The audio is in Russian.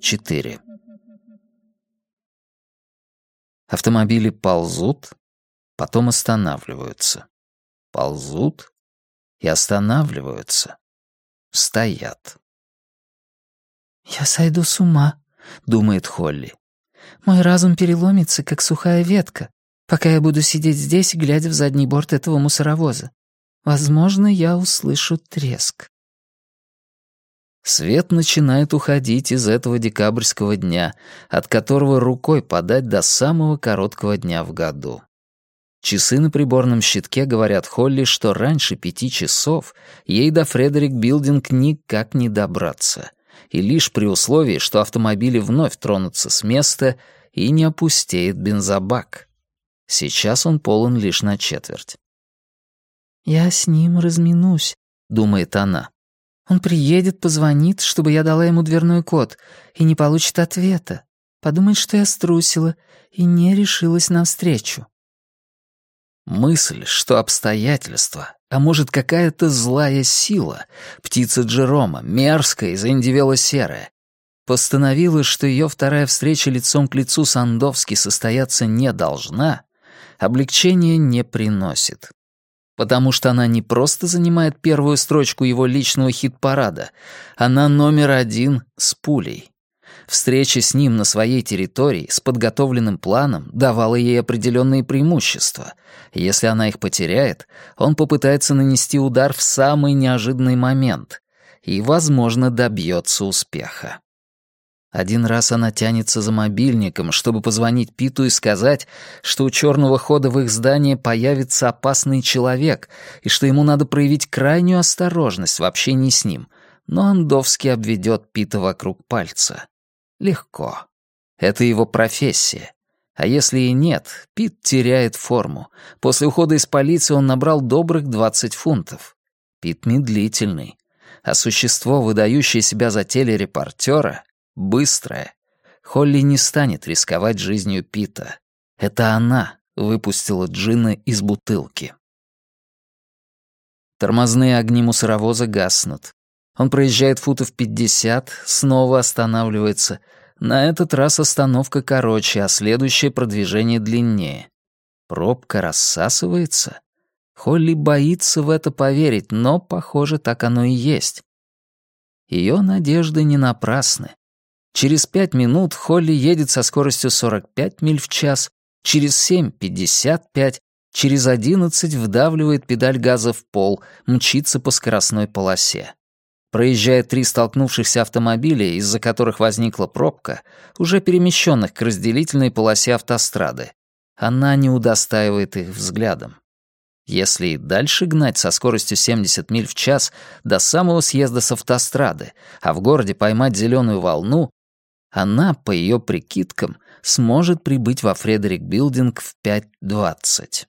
4. Автомобили ползут, потом останавливаются. Ползут и останавливаются. Стоят. «Я сойду с ума», — думает Холли. «Мой разум переломится, как сухая ветка, пока я буду сидеть здесь, глядя в задний борт этого мусоровоза. Возможно, я услышу треск». Свет начинает уходить из этого декабрьского дня, от которого рукой подать до самого короткого дня в году. Часы на приборном щитке говорят Холли, что раньше пяти часов ей до Фредерик Билдинг никак не добраться, и лишь при условии, что автомобили вновь тронутся с места и не опустеет бензобак. Сейчас он полон лишь на четверть. «Я с ним разминусь», — думает она. Он приедет, позвонит, чтобы я дала ему дверной код, и не получит ответа. Подумает, что я струсила и не решилась навстречу. Мысль, что обстоятельства, а может какая-то злая сила, птица Джерома, мерзкая и заиндивело-серая, постановила, что ее вторая встреча лицом к лицу с Андовски состояться не должна, облегчения не приносит потому что она не просто занимает первую строчку его личного хит-парада, она номер один с пулей. Встреча с ним на своей территории с подготовленным планом давала ей определенные преимущества. Если она их потеряет, он попытается нанести удар в самый неожиданный момент и, возможно, добьется успеха. Один раз она тянется за мобильником, чтобы позвонить Питу и сказать, что у черного хода в их здании появится опасный человек и что ему надо проявить крайнюю осторожность в общении с ним. Но Андовский обведет Пита вокруг пальца. Легко. Это его профессия. А если и нет, Пит теряет форму. После ухода из полиции он набрал добрых 20 фунтов. Пит медлительный. А существо, выдающее себя за телерепортера, быстрая. Холли не станет рисковать жизнью Пита. Это она выпустила джина из бутылки. Тормозные огни мусоровоза гаснут. Он проезжает футов пятьдесят, снова останавливается. На этот раз остановка короче, а следующее продвижение длиннее. Пробка рассасывается. Холли боится в это поверить, но, похоже, так оно и есть. Ее надежды не напрасны. Через пять минут Холли едет со скоростью 45 миль в час, через семь — 55, через одиннадцать вдавливает педаль газа в пол, мчится по скоростной полосе. Проезжая три столкнувшихся автомобиля, из-за которых возникла пробка, уже перемещенных к разделительной полосе автострады, она не удостаивает их взглядом. Если и дальше гнать со скоростью 70 миль в час до самого съезда с автострады, а в городе поймать зеленую волну, она, по ее прикидкам, сможет прибыть во Фредерик Билдинг в 5.20.